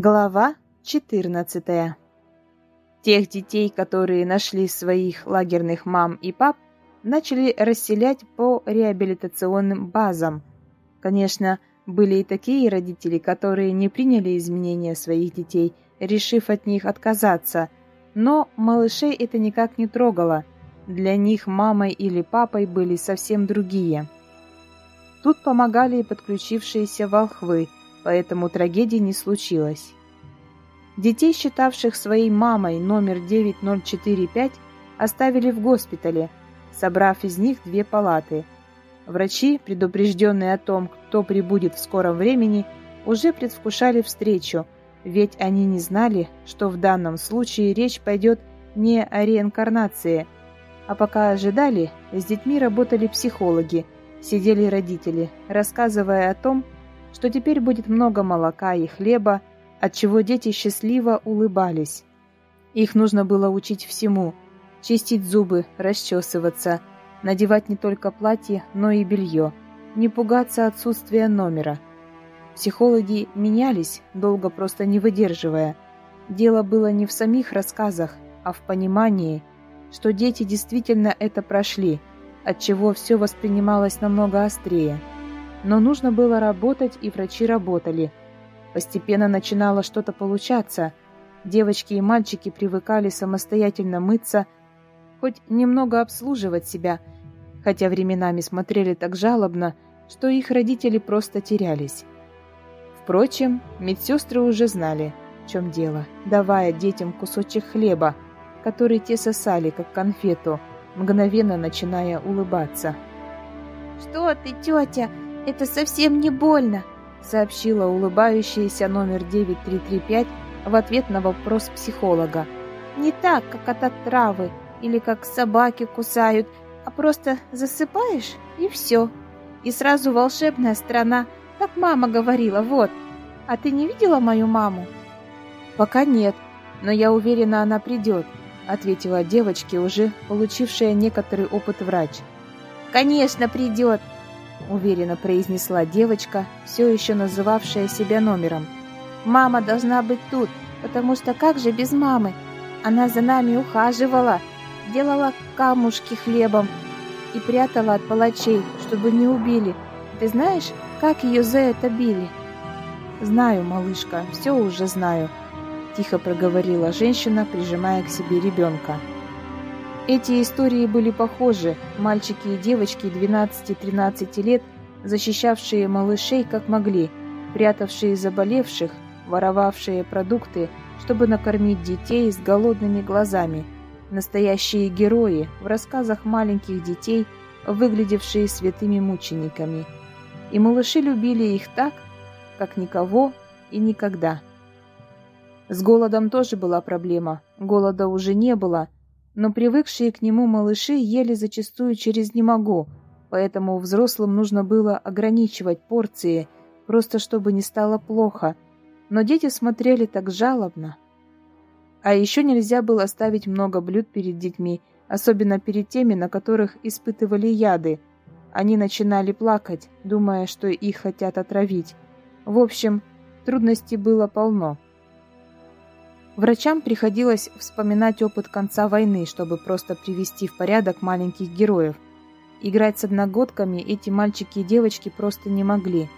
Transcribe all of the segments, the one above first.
Глава 14. Тех детей, которые нашли своих лагерных мам и пап, начали расселять по реабилитационным базам. Конечно, были и такие родители, которые не приняли изменения своих детей, решив от них отказаться, но малышей это никак не трогало. Для них мамой или папой были совсем другие. Тут помогали и подключившиеся волхвы – поэтому трагедии не случилось. Детей, считавших своей мамой номер 9045, оставили в госпитале, собрав из них две палаты. Врачи, предупрежденные о том, кто прибудет в скором времени, уже предвкушали встречу, ведь они не знали, что в данном случае речь пойдет не о реинкарнации. А пока ожидали, с детьми работали психологи, сидели родители, рассказывая о том, что теперь будет много молока и хлеба, от чего дети счастливо улыбались. Их нужно было учить всему – чистить зубы, расчесываться, надевать не только платье, но и белье, не пугаться отсутствия номера. Психологи менялись, долго просто не выдерживая. Дело было не в самих рассказах, а в понимании, что дети действительно это прошли, от чего все воспринималось намного острее – но нужно было работать, и врачи работали. Постепенно начинало что-то получаться. Девочки и мальчики привыкали самостоятельно мыться, хоть немного обслуживать себя, хотя временами смотрели так жалобно, что их родители просто терялись. Впрочем, медсестры уже знали, в чем дело, давая детям кусочек хлеба, который те сосали, как конфету, мгновенно начиная улыбаться. «Что ты, тетя? «Это совсем не больно», — сообщила улыбающаяся номер 9335 в ответ на вопрос психолога. «Не так, как от отравы или как собаки кусают, а просто засыпаешь и все. И сразу волшебная страна, как мама говорила, вот. А ты не видела мою маму?» «Пока нет, но я уверена, она придет», — ответила девочке, уже получившая некоторый опыт врач. «Конечно, придет!» — уверенно произнесла девочка, все еще называвшая себя номером. «Мама должна быть тут, потому что как же без мамы? Она за нами ухаживала, делала камушки хлебом и прятала от палачей, чтобы не убили. Ты знаешь, как ее за это били?» «Знаю, малышка, все уже знаю», — тихо проговорила женщина, прижимая к себе ребенка. Эти истории были похожи. Мальчики и девочки 12-13 лет, защищавшие малышей как могли, прятавшие заболевших, воровавшие продукты, чтобы накормить детей с голодными глазами. Настоящие герои в рассказах маленьких детей, выглядевшие святыми мучениками. И малыши любили их так, как никого и никогда. С голодом тоже была проблема. Голода уже не было – но привыкшие к нему малыши ели зачастую через «не могу», поэтому взрослым нужно было ограничивать порции, просто чтобы не стало плохо. Но дети смотрели так жалобно. А еще нельзя было ставить много блюд перед детьми, особенно перед теми, на которых испытывали яды. Они начинали плакать, думая, что их хотят отравить. В общем, трудностей было полно. Врачам приходилось вспоминать опыт конца войны, чтобы просто привести в порядок маленьких героев. Играть с одногодками эти мальчики и девочки просто не могли.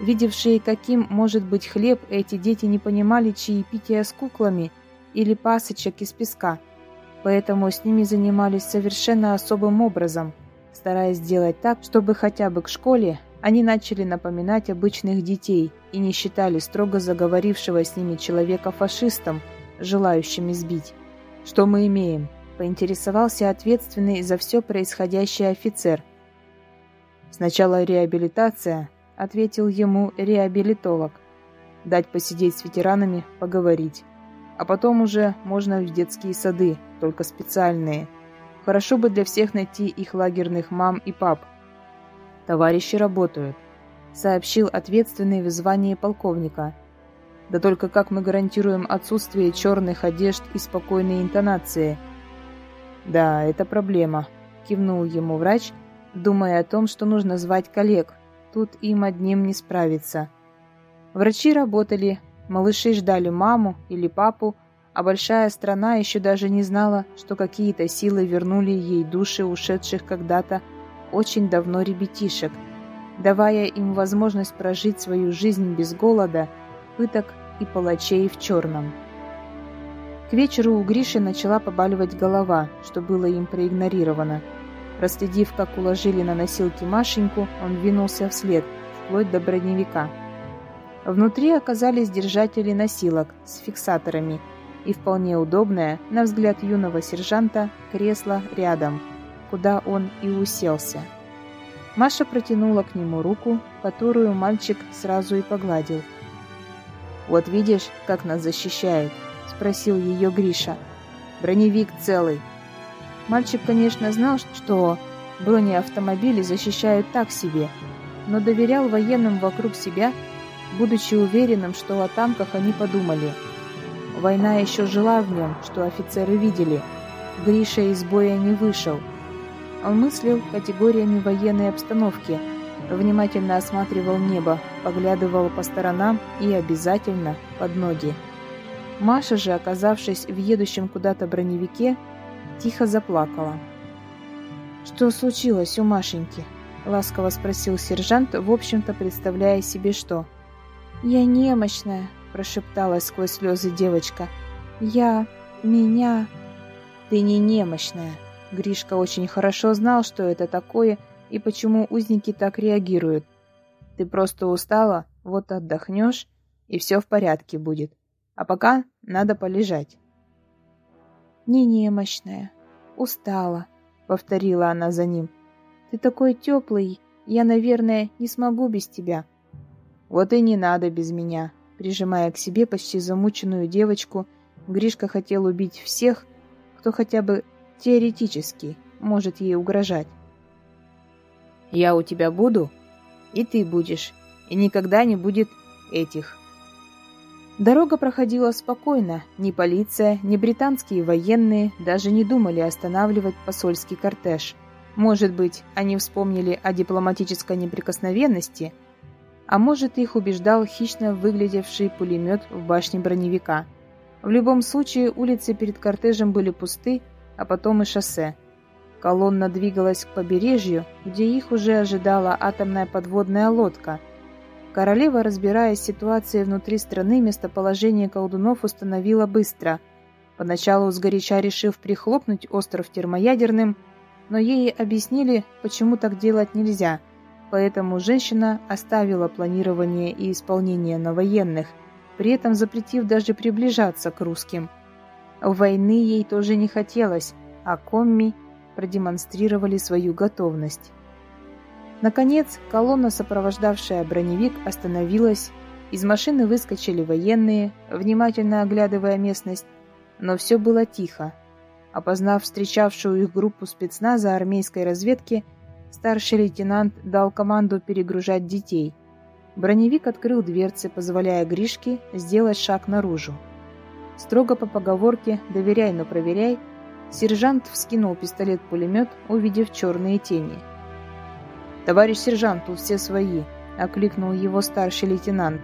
Видевшие, каким может быть хлеб, эти дети не понимали чаепития с куклами или пасочек из песка, поэтому с ними занимались совершенно особым образом, стараясь сделать так, чтобы хотя бы к школе они начали напоминать обычных детей и не считали строго заговорившего с ними человека фашистом, желающим избить. «Что мы имеем?» – поинтересовался ответственный за все происходящее офицер. «Сначала реабилитация», – ответил ему реабилитолог. «Дать посидеть с ветеранами, поговорить. А потом уже можно в детские сады, только специальные. Хорошо бы для всех найти их лагерных мам и пап, «Товарищи работают», — сообщил ответственный в звании полковника. «Да только как мы гарантируем отсутствие черных одежд и спокойной интонации?» «Да, это проблема», — кивнул ему врач, думая о том, что нужно звать коллег. Тут им одним не справиться. Врачи работали, Малыши ждали маму или папу, а большая страна еще даже не знала, что какие-то силы вернули ей души ушедших когда-то очень давно ребятишек, давая им возможность прожить свою жизнь без голода, пыток и палачей в черном. К вечеру у Гриши начала побаливать голова, что было им проигнорировано. Проследив, как уложили на носилки Машеньку, он двинулся вслед, вплоть до броневика. Внутри оказались держатели носилок с фиксаторами и вполне удобное, на взгляд юного сержанта, кресло рядом, куда он и уселся. Маша протянула к нему руку, которую мальчик сразу и погладил. «Вот видишь, как нас защищают?» – спросил ее Гриша. «Броневик целый». Мальчик, конечно, знал, что бронеавтомобили защищают так себе, но доверял военным вокруг себя, будучи уверенным, что о танках они подумали. Война еще жила в нем, что офицеры видели. Гриша из боя не вышел. Он мыслил категориями военной обстановки, внимательно осматривал небо, поглядывал по сторонам и обязательно под ноги. Маша же, оказавшись в едущем куда-то броневике, тихо заплакала. «Что случилось у Машеньки?» — ласково спросил сержант, в общем-то представляя себе что. «Я немощная», — прошептала сквозь слезы девочка. «Я... меня...» «Ты не немощная». Гришка очень хорошо знал, что это такое и почему узники так реагируют. «Ты просто устала, вот отдохнешь, и все в порядке будет. А пока надо полежать». «Не немощная, устала», — повторила она за ним. «Ты такой теплый, я, наверное, не смогу без тебя». «Вот и не надо без меня», — прижимая к себе почти замученную девочку, Гришка хотел убить всех, кто хотя бы теоретически может ей угрожать. «Я у тебя буду, и ты будешь, и никогда не будет этих». Дорога проходила спокойно, ни полиция, ни британские военные даже не думали останавливать посольский кортеж. Может быть, они вспомнили о дипломатической неприкосновенности, а может, их убеждал хищно выглядевший пулемет в башне броневика. В любом случае, улицы перед кортежем были пусты, а потом и шоссе. Колонна двигалась к побережью, где их уже ожидала атомная подводная лодка – Королева, разбираясь с ситуацией внутри страны, местоположение колдунов установила быстро. Поначалу сгоряча решив прихлопнуть остров термоядерным, но ей объяснили, почему так делать нельзя, поэтому женщина оставила планирование и исполнение на военных, при этом запретив даже приближаться к русским. Войны ей тоже не хотелось, а комми продемонстрировали свою готовность. Наконец, колонна, сопровождавшая броневик, остановилась. Из машины выскочили военные, внимательно оглядывая местность, но все было тихо. Опознав встречавшую их группу спецназа армейской разведки, старший лейтенант дал команду перегружать детей. Броневик открыл дверцы, позволяя Гришке сделать шаг наружу. Строго по поговорке «доверяй, но проверяй», сержант вскинул пистолет-пулемет, увидев черные тени – «Товарищ сержант, тут все свои», — окликнул его старший лейтенант.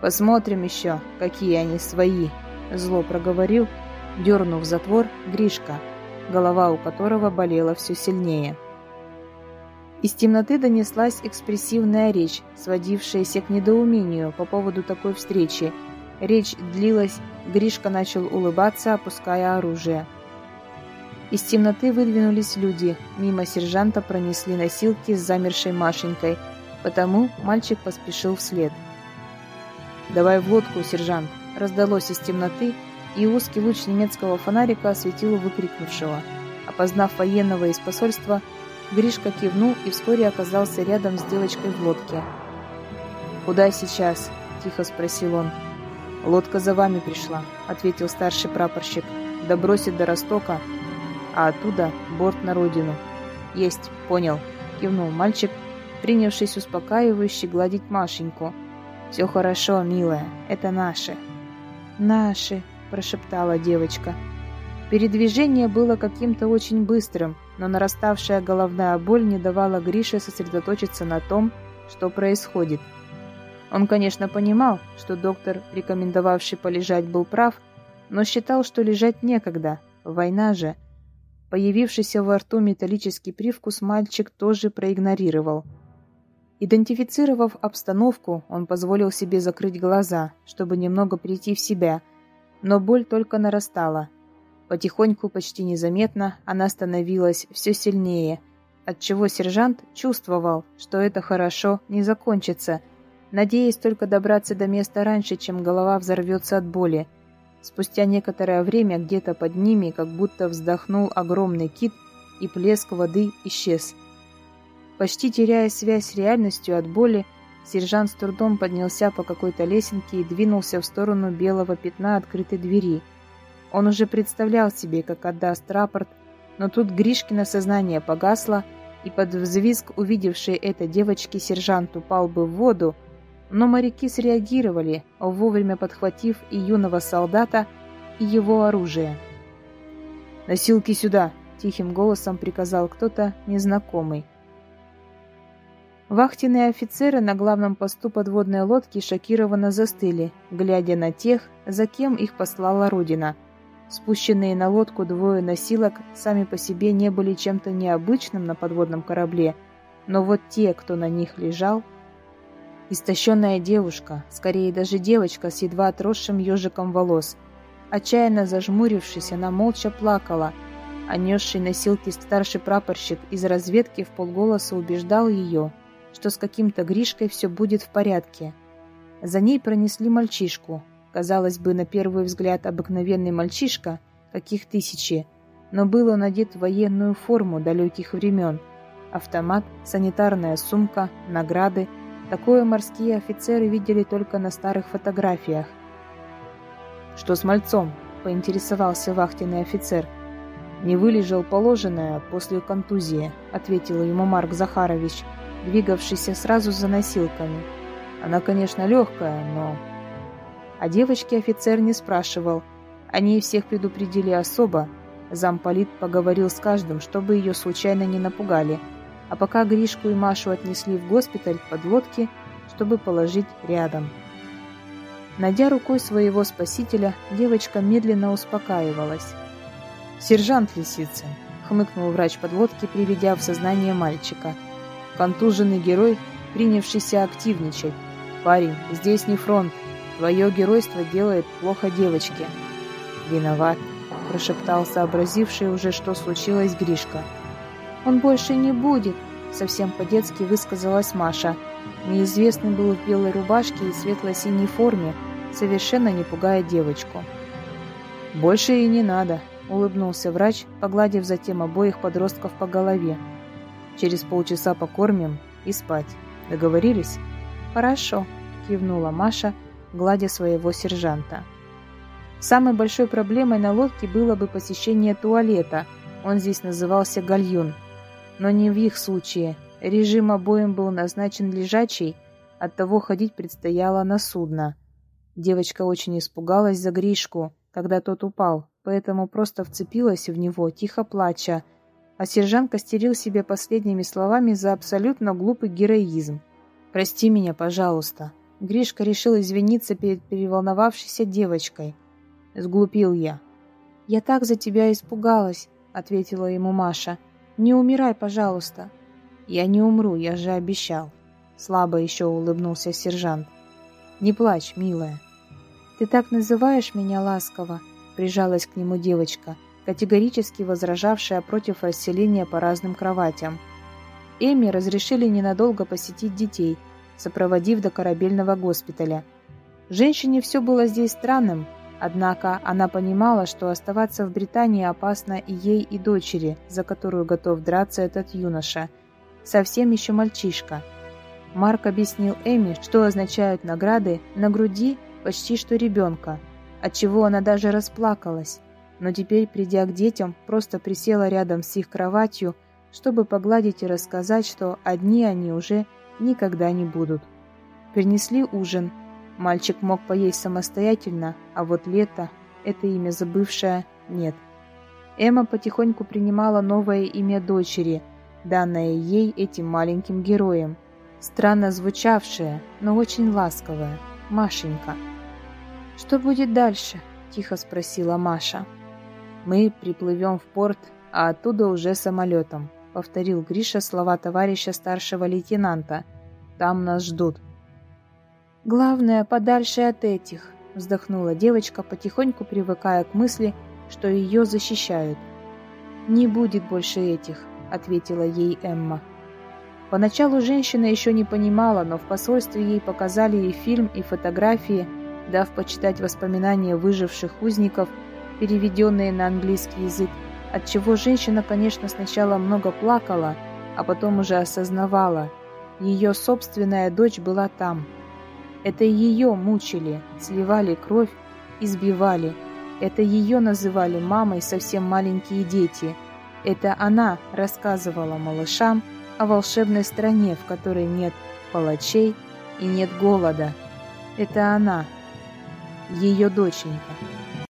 «Посмотрим еще, какие они свои», — зло проговорил, дернув затвор Гришка, голова у которого болела все сильнее. Из темноты донеслась экспрессивная речь, сводившаяся к недоумению по поводу такой встречи. Речь длилась, Гришка начал улыбаться, опуская оружие. Из темноты выдвинулись люди. Мимо сержанта пронесли носилки с замершей Машенькой, потому мальчик поспешил вслед. «Давай в лодку, сержант!» раздалось из темноты, и узкий луч немецкого фонарика осветил выкрикнувшего. Опознав военного из посольства, Гришка кивнул и вскоре оказался рядом с девочкой в лодке. «Куда сейчас?» – тихо спросил он. «Лодка за вами пришла», – ответил старший прапорщик. «Добросит до Ростока, а оттуда борт на родину. Есть, понял, кивнул мальчик, принявшись успокаивающе гладить Машеньку. Все хорошо, милая, это наши. Наши, прошептала девочка. Передвижение было каким-то очень быстрым, но нараставшая головная боль не давала Грише сосредоточиться на том, что происходит. Он, конечно, понимал, что доктор, рекомендовавший полежать, был прав, но считал, что лежать некогда, война же. Появившийся во рту металлический привкус мальчик тоже проигнорировал. Идентифицировав обстановку, он позволил себе закрыть глаза, чтобы немного прийти в себя, но боль только нарастала. Потихоньку, почти незаметно, она становилась все сильнее, отчего сержант чувствовал, что это хорошо не закончится – надеясь только добраться до места раньше, чем голова взорвется от боли. Спустя некоторое время где-то под ними как будто вздохнул огромный кит, и плеск воды исчез. Почти теряя связь с реальностью от боли, сержант с трудом поднялся по какой-то лесенке и двинулся в сторону белого пятна открытой двери. Он уже представлял себе, как отдаст рапорт, но тут Гришкино сознание погасло, и под взвизг увидевшей это девочки сержант упал бы в воду, но моряки среагировали, вовремя подхватив и юного солдата, и его оружие. «Носилки сюда!» — тихим голосом приказал кто-то незнакомый. Вахтенные офицеры на главном посту подводной лодки шокированно застыли, глядя на тех, за кем их послала Родина. Спущенные на лодку двое носилок сами по себе не были чем-то необычным на подводном корабле, но вот те, кто на них лежал, Истощенная девушка, скорее даже девочка с едва отросшим ежиком волос. Отчаянно зажмурившись, она молча плакала, а несший носилки старший прапорщик из разведки в полголоса убеждал ее, что с каким-то Гришкой все будет в порядке. За ней пронесли мальчишку. Казалось бы, на первый взгляд обыкновенный мальчишка, каких тысячи, но был он одет в военную форму далеких времен. Автомат, санитарная сумка, награды – Такое морские офицеры видели только на старых фотографиях. «Что с мальцом?» – поинтересовался вахтенный офицер. «Не вылежал положенное после контузии», – ответил ему Марк Захарович, двигавшийся сразу за носилками. «Она, конечно, легкая, но...» А девочки офицер не спрашивал. Они всех предупредили особо. Замполит поговорил с каждым, чтобы ее случайно не напугали – а пока Гришку и Машу отнесли в госпиталь под лодки, чтобы положить рядом. Найдя рукой своего спасителя, девочка медленно успокаивалась. «Сержант Лисицын», — хмыкнул врач подлодки, приведя в сознание мальчика. «Контуженный герой, принявшийся активничать. Парень, здесь не фронт. Твое геройство делает плохо девочке». «Виноват», — прошептал сообразивший уже, что случилось Гришка. Он больше не будет, совсем по-детски высказалась Маша. Неизвестный был в белой рубашке и светло-синей форме, совершенно не пугая девочку. «Больше и не надо», — улыбнулся врач, погладив затем обоих подростков по голове. «Через полчаса покормим и спать. Договорились?» «Хорошо», — кивнула Маша, гладя своего сержанта. Самой большой проблемой на лодке было бы посещение туалета. Он здесь назывался гальюн — но не в их случае. Режим обоим был назначен лежачий, оттого ходить предстояло на судно. Девочка очень испугалась за Гришку, когда тот упал, поэтому просто вцепилась в него, тихо плача, а сержант костерил себе последними словами за абсолютно глупый героизм. «Прости меня, пожалуйста». Гришка решил извиниться перед переволновавшейся девочкой. «Сглупил я». «Я так за тебя испугалась», — ответила ему Маша. Не умирай, пожалуйста. Я не умру, я же обещал. Слабо еще улыбнулся сержант. Не плачь, милая. Ты так называешь меня ласково, прижалась к нему девочка, категорически возражавшая против расселения по разным кроватям. Эми разрешили ненадолго посетить детей, сопроводив до корабельного госпиталя. Женщине все было здесь странным, Однако она понимала, что оставаться в Британии опасно и ей, и дочери, за которую готов драться этот юноша. Совсем еще мальчишка. Марк объяснил Эми, что означают награды на груди почти что ребенка, отчего она даже расплакалась. Но теперь, придя к детям, просто присела рядом с их кроватью, чтобы погладить и рассказать, что одни они уже никогда не будут. Принесли ужин – Мальчик мог поесть самостоятельно, а вот Лето, это имя забывшее, нет. Эмма потихоньку принимала новое имя дочери, данное ей этим маленьким героем. странно звучавшее, но очень ласковое. Машенька. «Что будет дальше?» – тихо спросила Маша. «Мы приплывем в порт, а оттуда уже самолетом», – повторил Гриша слова товарища старшего лейтенанта. «Там нас ждут». «Главное, подальше от этих», – вздохнула девочка, потихоньку привыкая к мысли, что ее защищают. «Не будет больше этих», – ответила ей Эмма. Поначалу женщина еще не понимала, но в посольстве ей показали и фильм, и фотографии, дав почитать воспоминания выживших узников, переведенные на английский язык, от чего женщина, конечно, сначала много плакала, а потом уже осознавала, ее собственная дочь была там. Это ее мучили, сливали кровь, избивали. Это ее называли мамой совсем маленькие дети. Это она рассказывала малышам, о волшебной стране, в которой нет палачей и нет голода. Это она, ее доченька.